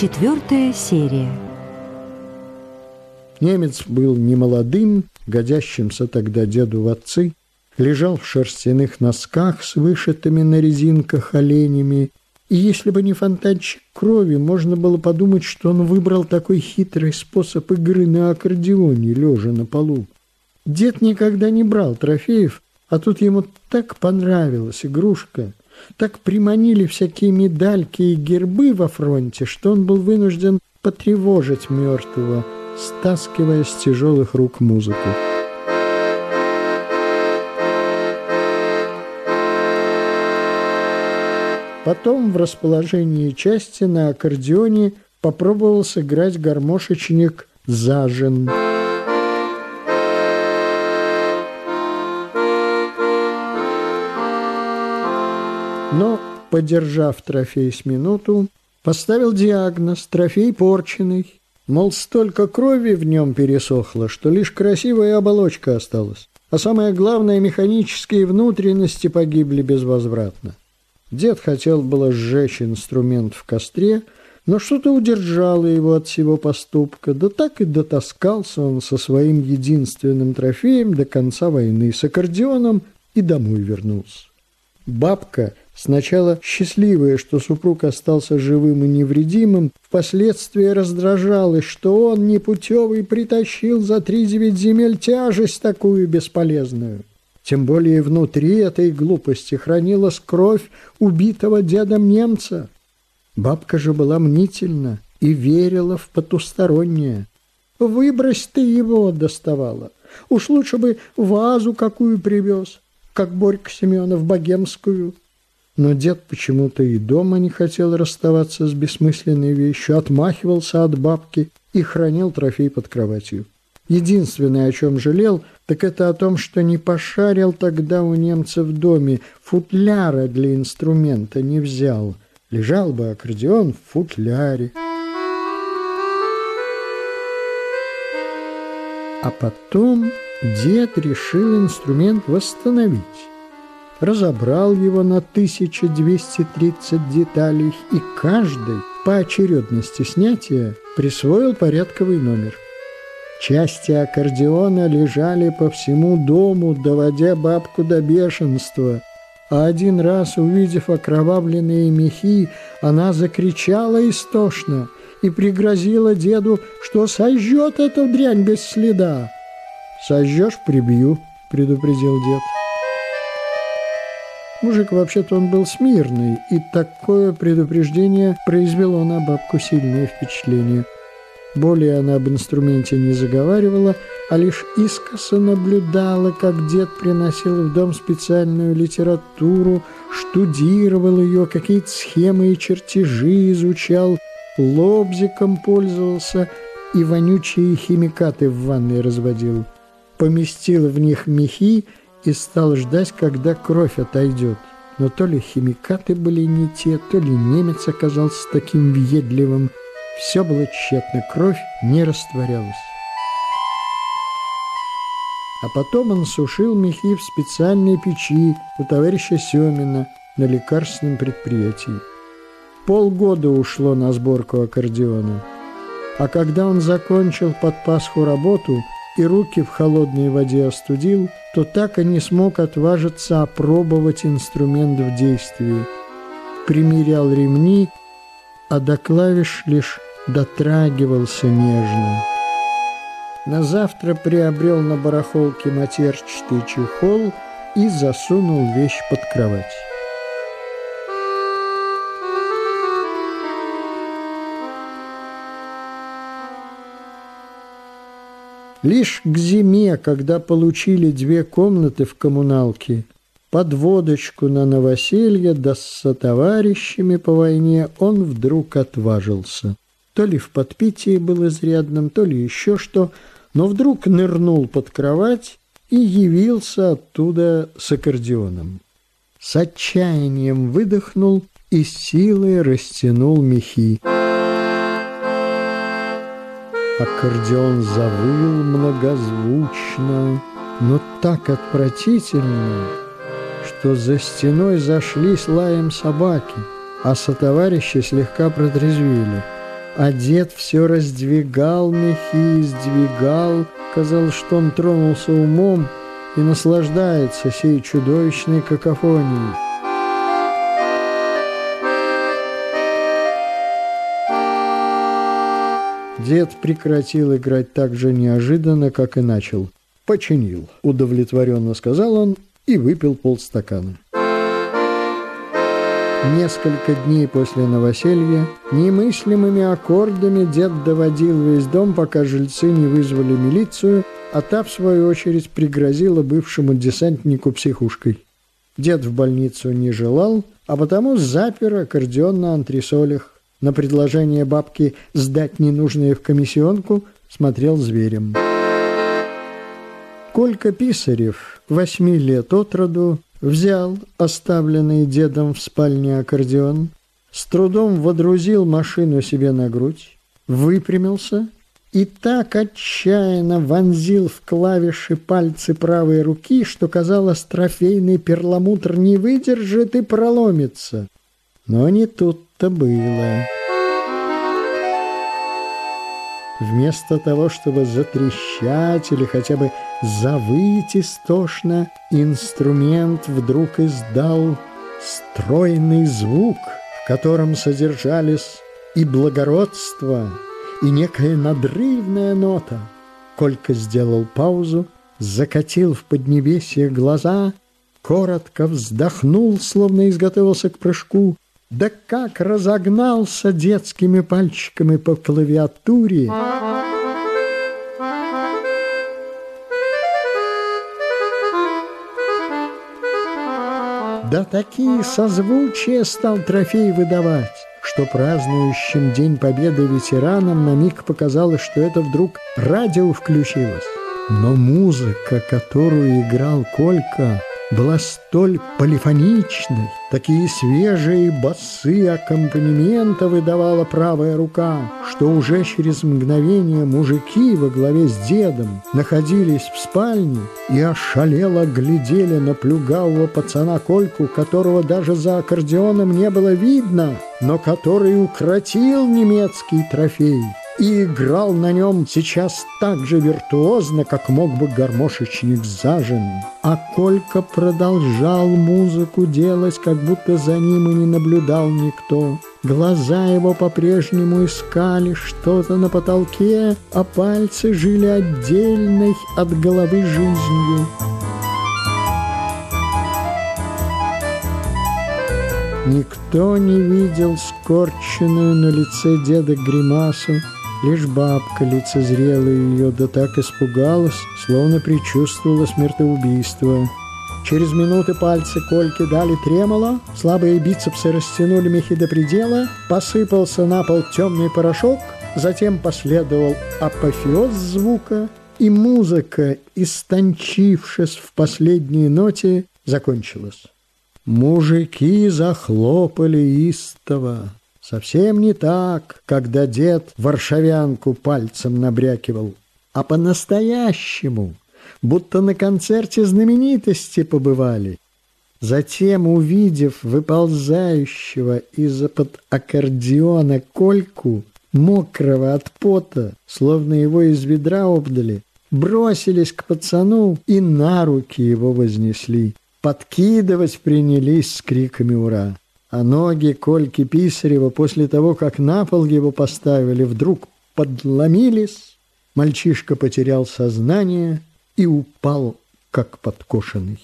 Четвертая серия. Немец был немолодым, годящимся тогда деду в отцы, лежал в шерстяных носках с вышитыми на резинках оленями, и если бы не фонтанчик крови, можно было подумать, что он выбрал такой хитрый способ игры на аккордеоне, лежа на полу. Дед никогда не брал трофеев, а тут ему так понравилась игрушка, так приманили всякие медальки и гербы во фронте, что он был вынужден потревожить мертвого, стаскивая с тяжелых рук музыку. Потом в расположении части на аккордеоне попробовал сыграть гармошечник «Зажен». Но, подержав трофей с минуту, поставил диагноз «Трофей порченный». Мол, столько крови в нем пересохло, что лишь красивая оболочка осталась. А самое главное, механические внутренности погибли безвозвратно. Дед хотел было сжечь инструмент в костре, но что-то удержало его от всего поступка, да так и дотаскался он со своим единственным трофеем до конца войны с аккордеоном и домой вернулся. Бабка, сначала счастливая, что супруг остался живым и невредимым, впоследствии раздражалась, что он, непутевый, притащил за три девять земель тяжесть такую бесполезную. Тем более внутри этой глупости хранилась кровь убитого дедом немца. Бабка же была мнительна и верила в потустороннее. «Выбрось ты его!» — доставала. «Уж лучше бы вазу какую привез, как Борька Семенов богемскую». Но дед почему-то и дома не хотел расставаться с бессмысленной вещью, отмахивался от бабки и хранил трофей под кроватью. Единственное, о чем жалел, так это о том, что не пошарил тогда у немца в доме, футляра для инструмента не взял. Лежал бы аккордеон в футляре. А потом дед решил инструмент восстановить. Разобрал его на 1230 деталей и каждой по очередности снятия присвоил порядковый номер – Части аккордеона лежали по всему дому, доводя бабку до бешенства. А один раз, увидев окровавленные мехи, она закричала истошно и пригрозила деду, что сожжет эту дрянь без следа. «Сожжешь – прибью», – предупредил дед. Мужик вообще-то он был смирный, и такое предупреждение произвело на бабку сильное впечатление – более она об инструменте не заговаривала, а лишь искоса наблюдала, как дед приносил в дом специальную литературу, штудировал ее, какие-то схемы и чертежи изучал, лобзиком пользовался и вонючие химикаты в ванной разводил. Поместил в них мехи и стал ждать, когда кровь отойдет. Но то ли химикаты были не те, то ли немец оказался таким въедливым, все было тщетно, кровь не растворялась. А потом он сушил мехи в специальной печи у товарища Семина на лекарственном предприятии. Полгода ушло на сборку аккордеона. А когда он закончил под Пасху работу и руки в холодной воде остудил, то так и не смог отважиться опробовать инструмент в действии. Примерял ремни, а до клавиш лишь дотрагивался нежно. На завтра приобрел на барахолке матерчатый чехол и засунул вещь под кровать. Лишь к зиме, когда получили две комнаты в коммуналке, под водочку на новоселье, да с сотоварищами по войне, он вдруг отважился то ли в подпитии был изрядным, то ли еще что, но вдруг нырнул под кровать и явился оттуда с аккордеоном. С отчаянием выдохнул и силой растянул мехи. Аккордеон завыл многозвучно, но так отвратительно, что за стеной зашлись лаем собаки, а сотоварищи слегка протрезвели. А дед все раздвигал мехи, сдвигал. Казалось, что он тронулся умом и наслаждается сей чудовищной какофонией. Дед прекратил играть так же неожиданно, как и начал. «Починил», — удовлетворенно сказал он и выпил полстакана. Несколько дней после новоселья немыслимыми аккордами дед доводил весь дом, пока жильцы не вызвали милицию, а та, в свою очередь, пригрозила бывшему десантнику психушкой. Дед в больницу не желал, а потому запер аккордеон на антресолях. На предложение бабки сдать ненужное в комиссионку смотрел зверем. Колька Писарев, восьми лет от роду, взял оставленный дедом в спальне аккордеон, с трудом водрузил машину себе на грудь, выпрямился и так отчаянно вонзил в клавиши пальцы правой руки, что, казалось, трофейный перламутр не выдержит и проломится. Но не тут-то было. Вместо того, чтобы затрещать или хотя бы завыть истошно, инструмент вдруг издал стройный звук, в котором содержались и благородство, и некая надрывная нота. Колька сделал паузу, закатил в поднебесье глаза, коротко вздохнул, словно изготовился к прыжку, да как разогнался детскими пальчиками по клавиатуре. Да такие созвучия стал трофей выдавать, что празднующим День Победы ветеранам на миг показалось, что это вдруг радио включилось. Но музыка, которую играл Колька, была столь полифоничной, такие свежие басы аккомпанемента выдавала правая рука, что уже через мгновение мужики во главе с дедом находились в спальне и ошалело глядели на плюгавого пацана Кольку, которого даже за аккордеоном не было видно, но который укротил немецкий трофей и играл на нем сейчас так же виртуозно, как мог бы гармошечник Зажин. А Колька продолжал музыку делать, как будто за ним и не наблюдал никто. Глаза его по-прежнему искали что-то на потолке, а пальцы жили отдельной от головы жизнью. Никто не видел скорченную на лице деда гримасу, Лишь бабка лицезрела ее, да так испугалась, словно предчувствовала смертоубийство. Через минуты пальцы Кольки дали тремоло, слабые бицепсы растянули мехи до предела, посыпался на пол темный порошок, затем последовал апофеоз звука, и музыка, истончившись в последней ноте, закончилась. Мужики захлопали истово. Совсем не так, когда дед варшавянку пальцем набрякивал, а по-настоящему, будто на концерте знаменитости побывали. Затем, увидев выползающего из-под аккордеона кольку, мокрого от пота, словно его из ведра обдали, бросились к пацану и на руки его вознесли. Подкидывать принялись с криками «Ура!». А ноги Кольки Писарева после того, как на пол его поставили, вдруг подломились. Мальчишка потерял сознание и упал, как подкошенный.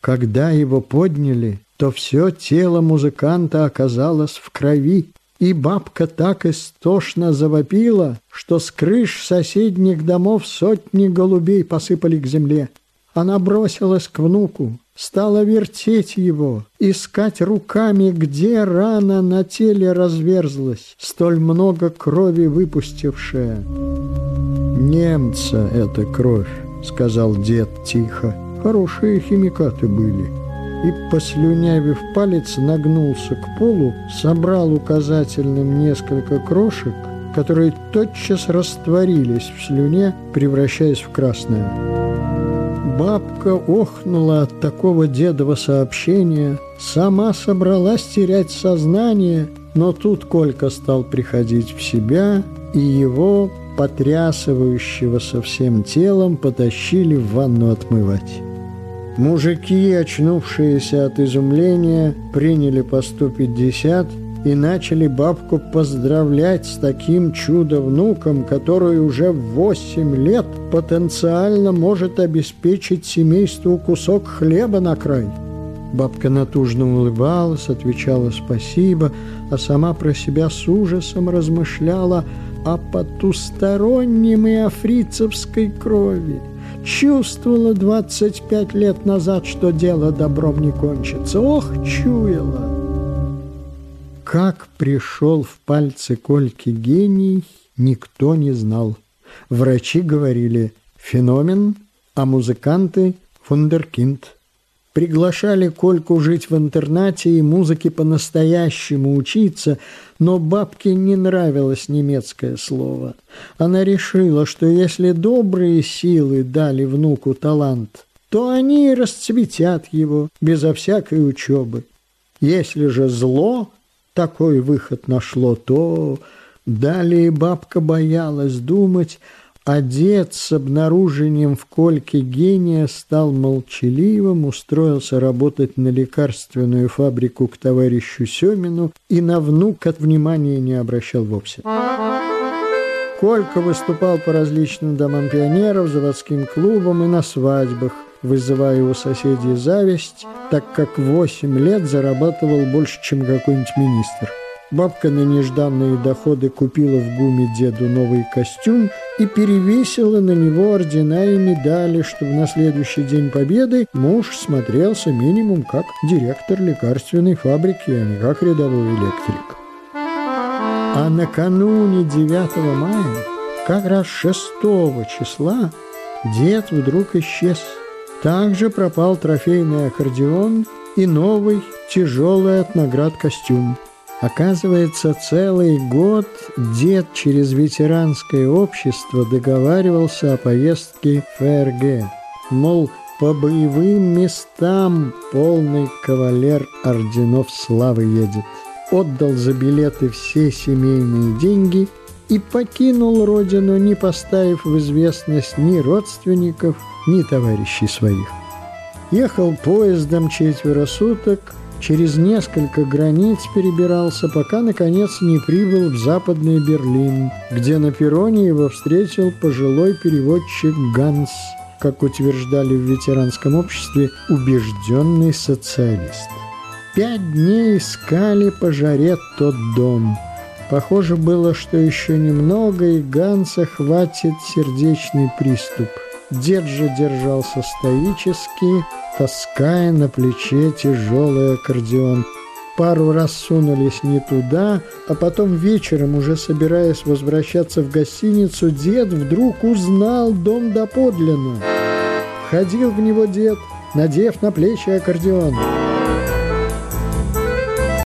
Когда его подняли, то все тело музыканта оказалось в крови, и бабка так истошно завопила, что с крыш соседних домов сотни голубей посыпали к земле. Она бросилась к внуку, стала вертеть его, искать руками, где рана на теле разверзлась, столь много крови выпустившая. «Немца это кровь», — сказал дед тихо. «Хорошие химикаты были». И, послюнявив палец, нагнулся к полу, собрал указательным несколько крошек, которые тотчас растворились в слюне, превращаясь в красное. Бабка охнула от такого дедова сообщения, сама собралась терять сознание, но тут Колька стал приходить в себя, и его, потрясывающего всем телом, потащили в ванну отмывать. Мужики, очнувшиеся от изумления, приняли по 150 и начали бабку поздравлять с таким чудо-внуком, который уже в 8 лет потенциально может обеспечить семейству кусок хлеба на край. Бабка натужно улыбалась, отвечала спасибо, а сама про себя с ужасом размышляла о потустороннем и африцевской крови. Чувствовала 25 лет назад, что дело добром не кончится. Ох, чуяла! Как пришел в пальцы Кольки гений, никто не знал. Врачи говорили «феномен», а музыканты «фундеркинд». Приглашали Кольку жить в интернате и музыке по-настоящему учиться, но бабке не нравилось немецкое слово. Она решила, что если добрые силы дали внуку талант, то они расцветят его безо всякой учебы. Если же зло такой выход нашло, то далее бабка боялась думать, а дед с обнаружением в кольке гения стал молчаливым, устроился работать на лекарственную фабрику к товарищу Семину и на внука внимания не обращал вовсе. Колька выступал по различным домам пионеров, заводским клубам и на свадьбах, вызывая у соседей зависть, так как восемь лет зарабатывал больше, чем какой-нибудь министр. Бабка на нежданные доходы купила в ГУМе деду новый костюм и перевесила на него ордена и медали, чтобы на следующий день победы муж смотрелся минимум как директор лекарственной фабрики, а не как рядовой электрик. А накануне 9 мая, как раз 6 числа, дед вдруг исчез. Также пропал трофейный аккордеон и новый, тяжелый от наград костюм. Оказывается, целый год дед через ветеранское общество договаривался о поездке в ФРГ. Мол, по боевым местам полный кавалер орденов славы едет. Отдал за билеты все семейные деньги и покинул родину, не поставив в известность ни родственников, ни товарищей своих. Ехал поездом четверо суток – через несколько границ перебирался, пока, наконец, не прибыл в Западный Берлин, где на перроне его встретил пожилой переводчик Ганс, как утверждали в ветеранском обществе, убежденный социалист. Пять дней искали по жаре тот дом. Похоже было, что еще немного, и Ганса хватит сердечный приступ. Дед же держался стоически, таская на плече тяжелый аккордеон. Пару раз сунулись не туда, а потом вечером, уже собираясь возвращаться в гостиницу, дед вдруг узнал дом доподлинно. Ходил в него дед, надев на плечи аккордеон.